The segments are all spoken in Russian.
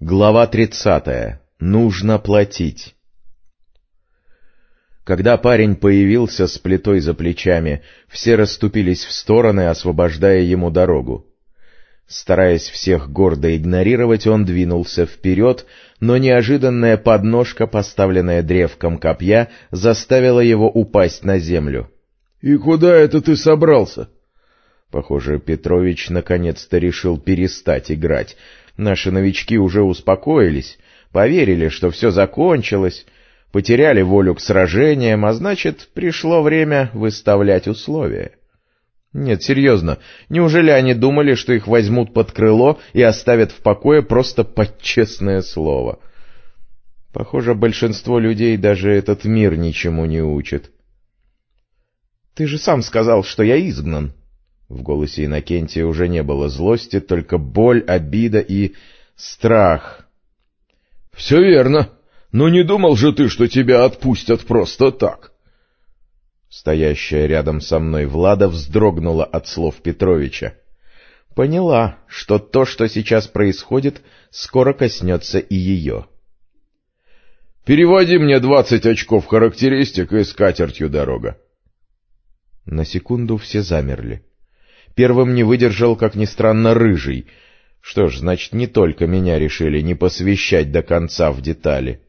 Глава тридцатая. Нужно платить. Когда парень появился с плитой за плечами, все расступились в стороны, освобождая ему дорогу. Стараясь всех гордо игнорировать, он двинулся вперед, но неожиданная подножка, поставленная древком копья, заставила его упасть на землю. — И куда это ты собрался? Похоже, Петрович наконец-то решил перестать играть — Наши новички уже успокоились, поверили, что все закончилось, потеряли волю к сражениям, а значит, пришло время выставлять условия. Нет, серьезно, неужели они думали, что их возьмут под крыло и оставят в покое просто под честное слово? Похоже, большинство людей даже этот мир ничему не учит. — Ты же сам сказал, что я изгнан, в голосе Иннокентия уже не было злости, только боль, обида и страх. — Все верно. Но не думал же ты, что тебя отпустят просто так. Стоящая рядом со мной Влада вздрогнула от слов Петровича. Поняла, что то, что сейчас происходит, скоро коснется и ее. — Переводи мне двадцать очков характеристик и с катертью дорога. На секунду все замерли. Первым не выдержал, как ни странно, рыжий. Что ж, значит, не только меня решили не посвящать до конца в детали.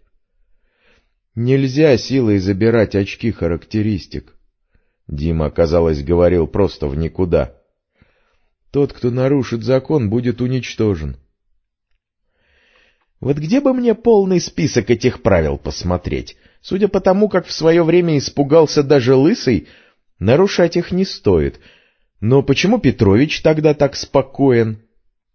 Нельзя силой забирать очки характеристик. Дима, казалось, говорил просто в никуда. Тот, кто нарушит закон, будет уничтожен. Вот где бы мне полный список этих правил посмотреть? Судя по тому, как в свое время испугался даже Лысый, нарушать их не стоит — но почему Петрович тогда так спокоен?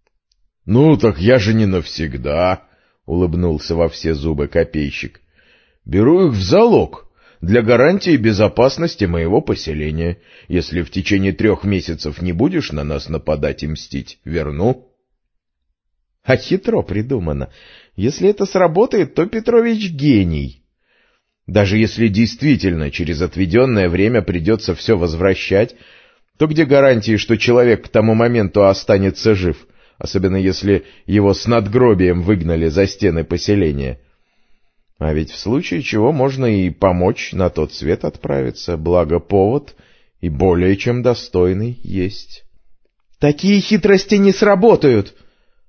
— Ну, так я же не навсегда, — улыбнулся во все зубы копейщик. — Беру их в залог для гарантии безопасности моего поселения. Если в течение трех месяцев не будешь на нас нападать и мстить, верну. — А хитро придумано. Если это сработает, то Петрович гений. Даже если действительно через отведенное время придется все возвращать, то где гарантии, что человек к тому моменту останется жив, особенно если его с надгробием выгнали за стены поселения? А ведь в случае чего можно и помочь на тот свет отправиться, благо повод и более чем достойный есть. «Такие хитрости не сработают!»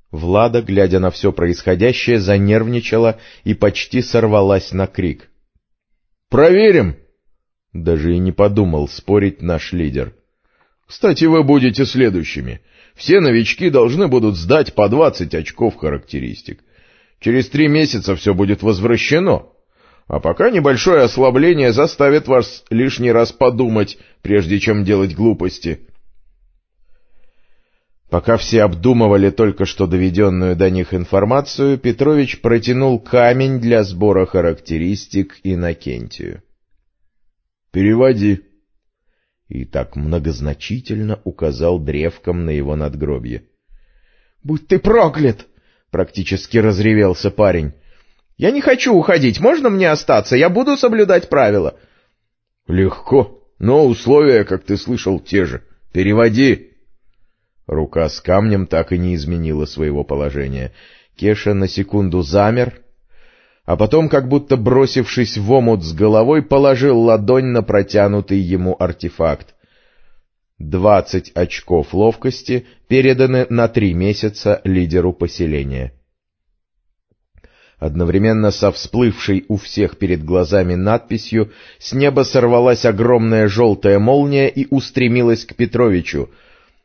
Влада, глядя на все происходящее, занервничала и почти сорвалась на крик. «Проверим!» Даже и не подумал спорить наш лидер. Кстати, вы будете следующими. Все новички должны будут сдать по 20 очков характеристик. Через три месяца все будет возвращено. А пока небольшое ослабление заставит вас лишний раз подумать, прежде чем делать глупости. Пока все обдумывали только что доведенную до них информацию, Петрович протянул камень для сбора характеристик Иннокентию. — Переводи и так многозначительно указал древком на его надгробье. — Будь ты проклят! — практически разревелся парень. — Я не хочу уходить, можно мне остаться? Я буду соблюдать правила. — Легко, но условия, как ты слышал, те же. Переводи! Рука с камнем так и не изменила своего положения. Кеша на секунду замер, а потом, как будто бросившись в омут с головой, положил ладонь на протянутый ему артефакт. Двадцать очков ловкости переданы на три месяца лидеру поселения. Одновременно со всплывшей у всех перед глазами надписью с неба сорвалась огромная желтая молния и устремилась к Петровичу —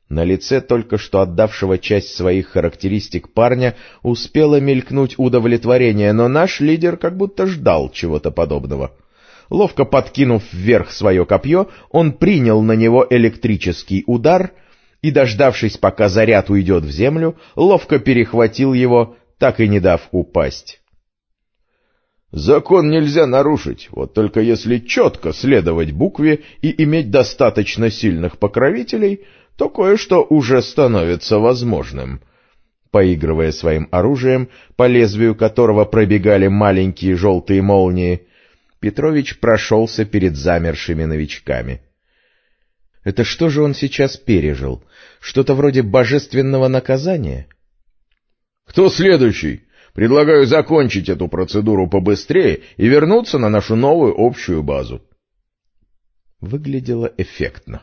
на лице только что отдавшего часть своих характеристик парня успело мелькнуть удовлетворение, но наш лидер как будто ждал чего-то подобного. Ловко подкинув вверх свое копье, он принял на него электрический удар и, дождавшись, пока заряд уйдет в землю, ловко перехватил его, так и не дав упасть. Закон нельзя нарушить, вот только если четко следовать букве и иметь достаточно сильных покровителей — то кое-что уже становится возможным. Поигрывая своим оружием, по лезвию которого пробегали маленькие желтые молнии, Петрович прошелся перед замершими новичками. Это что же он сейчас пережил? Что-то вроде божественного наказания? — Кто следующий? Предлагаю закончить эту процедуру побыстрее и вернуться на нашу новую общую базу. Выглядело эффектно.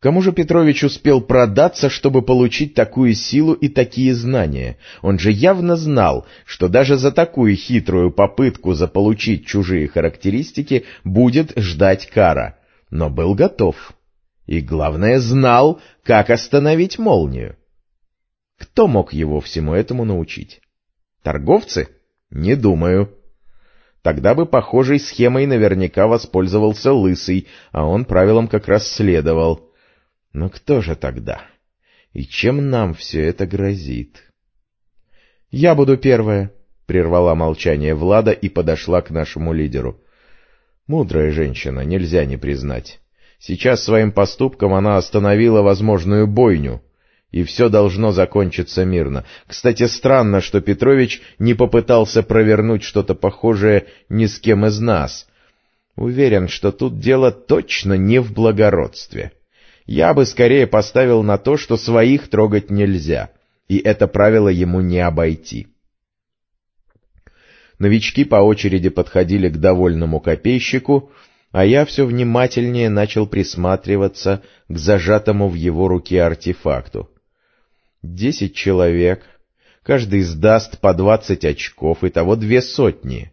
Кому же Петрович успел продаться, чтобы получить такую силу и такие знания? Он же явно знал, что даже за такую хитрую попытку заполучить чужие характеристики будет ждать кара, но был готов. И, главное, знал, как остановить молнию. Кто мог его всему этому научить? Торговцы? Не думаю. Тогда бы похожей схемой наверняка воспользовался Лысый, а он правилам как раз следовал. Но кто же тогда? И чем нам все это грозит? — Я буду первая, — прервала молчание Влада и подошла к нашему лидеру. Мудрая женщина, нельзя не признать. Сейчас своим поступком она остановила возможную бойню, и все должно закончиться мирно. Кстати, странно, что Петрович не попытался провернуть что-то похожее ни с кем из нас. Уверен, что тут дело точно не в благородстве. — я бы скорее поставил на то, что своих трогать нельзя, и это правило ему не обойти. Новички по очереди подходили к довольному копейщику, а я все внимательнее начал присматриваться к зажатому в его руке артефакту. Десять человек, каждый сдаст по двадцать очков, и того две сотни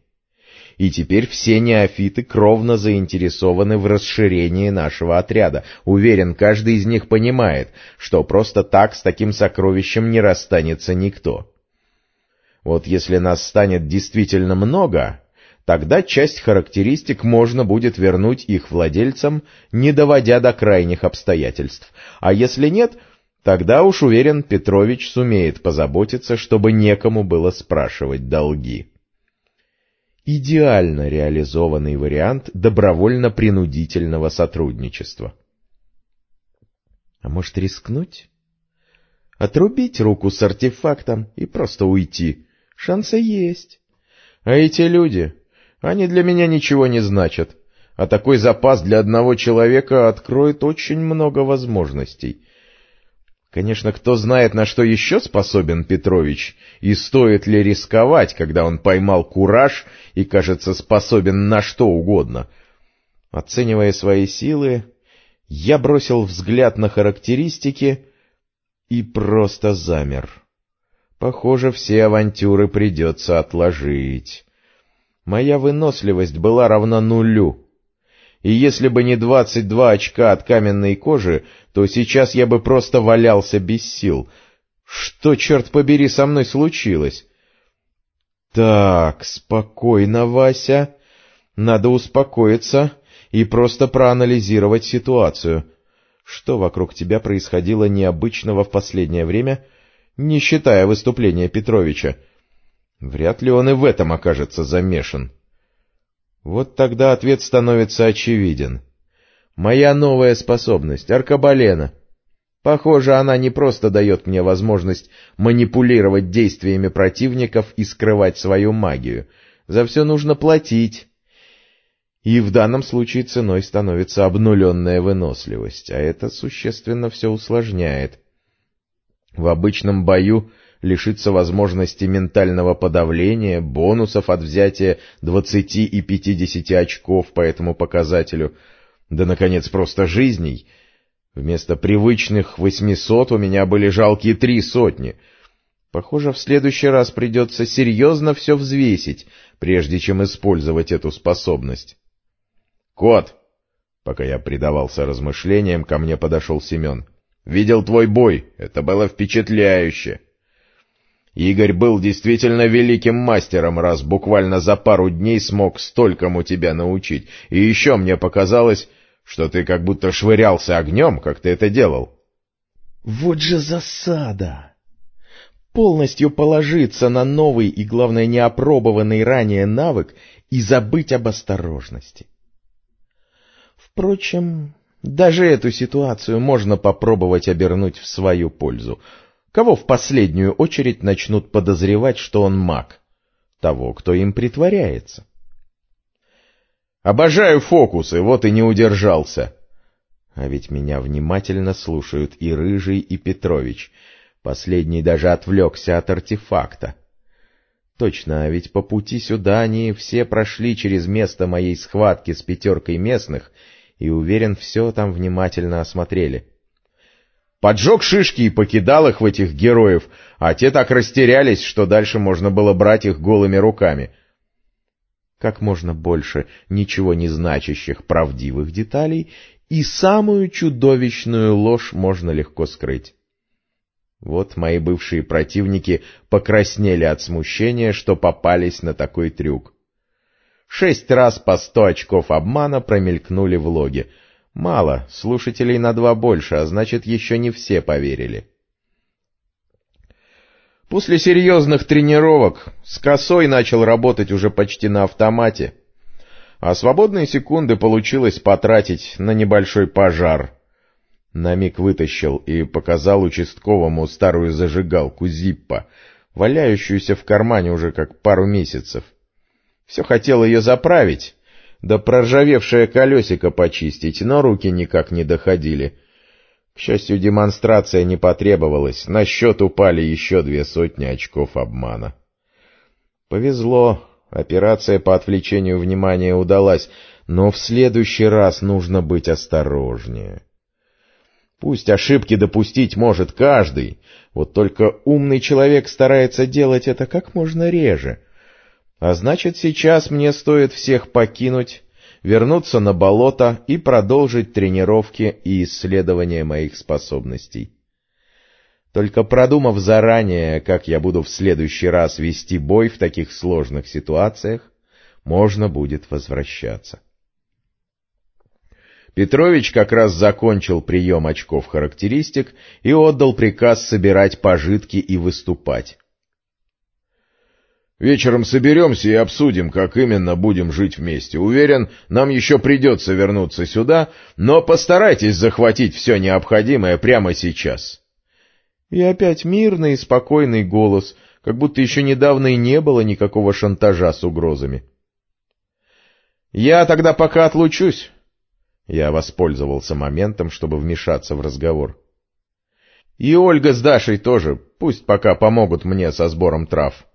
и теперь все неофиты кровно заинтересованы в расширении нашего отряда. Уверен, каждый из них понимает, что просто так с таким сокровищем не расстанется никто. Вот если нас станет действительно много, тогда часть характеристик можно будет вернуть их владельцам, не доводя до крайних обстоятельств. А если нет, тогда уж уверен, Петрович сумеет позаботиться, чтобы некому было спрашивать долги идеально реализованный вариант добровольно-принудительного сотрудничества. А может рискнуть? Отрубить руку с артефактом и просто уйти. Шансы есть. А эти люди, они для меня ничего не значат. А такой запас для одного человека откроет очень много возможностей. Конечно, кто знает, на что еще способен Петрович, и стоит ли рисковать, когда он поймал кураж и, кажется, способен на что угодно. Оценивая свои силы, я бросил взгляд на характеристики и просто замер. Похоже, все авантюры придется отложить. Моя выносливость была равна нулю и если бы не двадцать два очка от каменной кожи, то сейчас я бы просто валялся без сил. Что, черт побери, со мной случилось? Так, спокойно, Вася. Надо успокоиться и просто проанализировать ситуацию. Что вокруг тебя происходило необычного в последнее время, не считая выступления Петровича? Вряд ли он и в этом окажется замешан. Вот тогда ответ становится очевиден. Моя новая способность — аркабалена. Похоже, она не просто дает мне возможность манипулировать действиями противников и скрывать свою магию. За все нужно платить. И в данном случае ценой становится обнуленная выносливость, а это существенно все усложняет. В обычном бою лишиться возможности ментального подавления, бонусов от взятия 20 и 50 очков по этому показателю, да, наконец, просто жизней. Вместо привычных 800 у меня были жалкие три сотни. Похоже, в следующий раз придется серьезно все взвесить, прежде чем использовать эту способность. — Кот! — пока я предавался размышлениям, ко мне подошел Семен. — Видел твой бой, это было впечатляюще. Игорь был действительно великим мастером, раз буквально за пару дней смог столькому тебя научить. И еще мне показалось, что ты как будто швырялся огнем, как ты это делал. Вот же засада! Полностью положиться на новый и, главное, неопробованный ранее навык и забыть об осторожности. Впрочем, даже эту ситуацию можно попробовать обернуть в свою пользу — Кого в последнюю очередь начнут подозревать, что он маг? Того, кто им притворяется. Обожаю фокусы, вот и не удержался. А ведь меня внимательно слушают и Рыжий, и Петрович. Последний даже отвлекся от артефакта. Точно, а ведь по пути сюда они все прошли через место моей схватки с пятеркой местных, и, уверен, все там внимательно осмотрели. Поджег шишки и покидал их в этих героев, а те так растерялись, что дальше можно было брать их голыми руками. Как можно больше ничего не значащих правдивых деталей, и самую чудовищную ложь можно легко скрыть. Вот мои бывшие противники покраснели от смущения, что попались на такой трюк. Шесть раз по сто очков обмана промелькнули в логе. Мало, слушателей на два больше, а значит, еще не все поверили. После серьезных тренировок с косой начал работать уже почти на автомате, а свободные секунды получилось потратить на небольшой пожар. На миг вытащил и показал участковому старую зажигалку Зиппа, валяющуюся в кармане уже как пару месяцев. Все хотел ее заправить, да проржавевшее колесико почистить, но руки никак не доходили. К счастью, демонстрация не потребовалась, на счет упали еще две сотни очков обмана. Повезло, операция по отвлечению внимания удалась, но в следующий раз нужно быть осторожнее. Пусть ошибки допустить может каждый, вот только умный человек старается делать это как можно реже — а значит, сейчас мне стоит всех покинуть, вернуться на болото и продолжить тренировки и исследования моих способностей. Только продумав заранее, как я буду в следующий раз вести бой в таких сложных ситуациях, можно будет возвращаться. Петрович как раз закончил прием очков характеристик и отдал приказ собирать пожитки и выступать. Вечером соберемся и обсудим, как именно будем жить вместе. Уверен, нам еще придется вернуться сюда, но постарайтесь захватить все необходимое прямо сейчас. И опять мирный и спокойный голос, как будто еще недавно и не было никакого шантажа с угрозами. «Я тогда пока отлучусь». Я воспользовался моментом, чтобы вмешаться в разговор. «И Ольга с Дашей тоже, пусть пока помогут мне со сбором трав».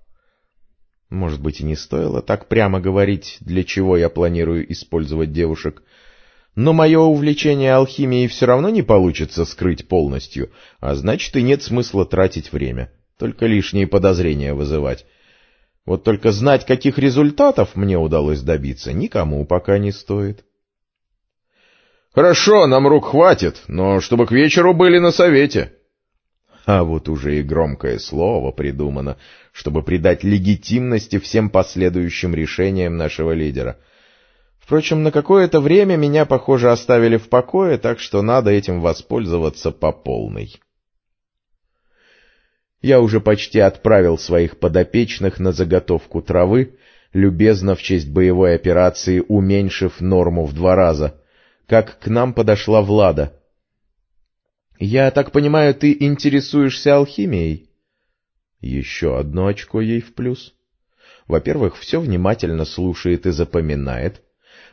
Может быть, и не стоило так прямо говорить, для чего я планирую использовать девушек. Но мое увлечение алхимией все равно не получится скрыть полностью, а значит и нет смысла тратить время, только лишние подозрения вызывать. Вот только знать, каких результатов мне удалось добиться, никому пока не стоит. «Хорошо, нам рук хватит, но чтобы к вечеру были на совете», а вот уже и громкое слово придумано, чтобы придать легитимности всем последующим решениям нашего лидера. Впрочем, на какое-то время меня, похоже, оставили в покое, так что надо этим воспользоваться по полной. Я уже почти отправил своих подопечных на заготовку травы, любезно в честь боевой операции уменьшив норму в два раза, как к нам подошла Влада — «Я так понимаю, ты интересуешься алхимией?» Еще одно очко ей в плюс. Во-первых, все внимательно слушает и запоминает.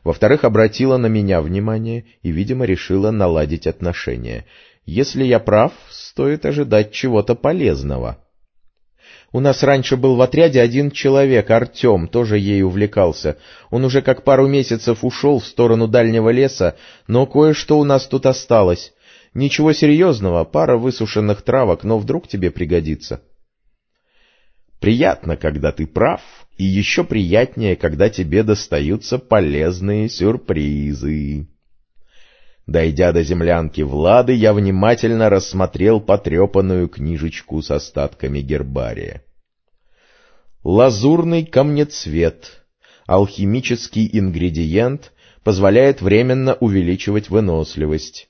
Во-вторых, обратила на меня внимание и, видимо, решила наладить отношения. Если я прав, стоит ожидать чего-то полезного. У нас раньше был в отряде один человек, Артем, тоже ей увлекался. Он уже как пару месяцев ушел в сторону дальнего леса, но кое-что у нас тут осталось. Ничего серьезного, пара высушенных травок, но вдруг тебе пригодится. Приятно, когда ты прав, и еще приятнее, когда тебе достаются полезные сюрпризы. Дойдя до землянки Влады, я внимательно рассмотрел потрепанную книжечку с остатками гербария. Лазурный камнецвет, алхимический ингредиент, позволяет временно увеличивать выносливость.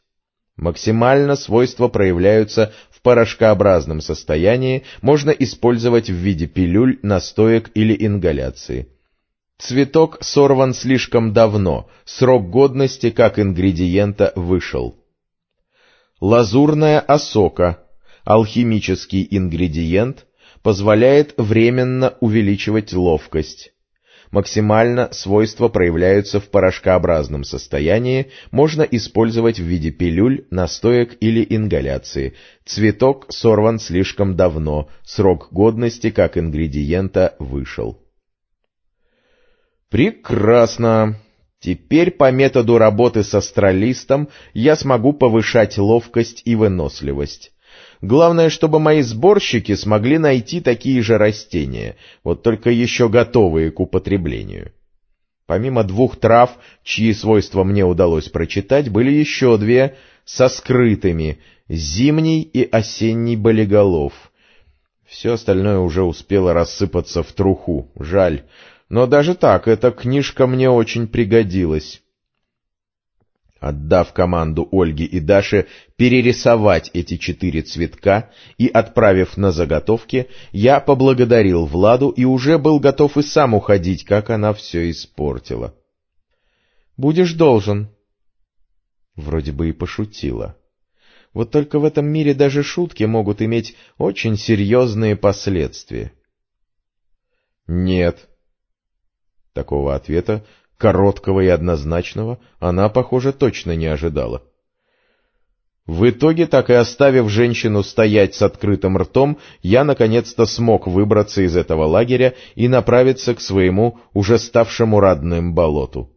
Максимально свойства проявляются в порошкообразном состоянии, можно использовать в виде пилюль, настоек или ингаляции. Цветок сорван слишком давно, срок годности как ингредиента вышел. Лазурная осока, алхимический ингредиент, позволяет временно увеличивать ловкость. Максимально свойства проявляются в порошкообразном состоянии, можно использовать в виде пилюль, настоек или ингаляции. Цветок сорван слишком давно, срок годности как ингредиента вышел. Прекрасно. Теперь по методу работы с астралистом я смогу повышать ловкость и выносливость. Главное, чтобы мои сборщики смогли найти такие же растения, вот только еще готовые к употреблению. Помимо двух трав, чьи свойства мне удалось прочитать, были еще две со скрытыми — зимний и осенний болиголов. Все остальное уже успело рассыпаться в труху, жаль, но даже так эта книжка мне очень пригодилась. Отдав команду Ольге и Даше перерисовать эти четыре цветка и отправив на заготовки, я поблагодарил Владу и уже был готов и сам уходить, как она все испортила. — Будешь должен. Вроде бы и пошутила. Вот только в этом мире даже шутки могут иметь очень серьезные последствия. — Нет. Такого ответа Короткого и однозначного она, похоже, точно не ожидала. В итоге, так и оставив женщину стоять с открытым ртом, я наконец-то смог выбраться из этого лагеря и направиться к своему уже ставшему родным болоту.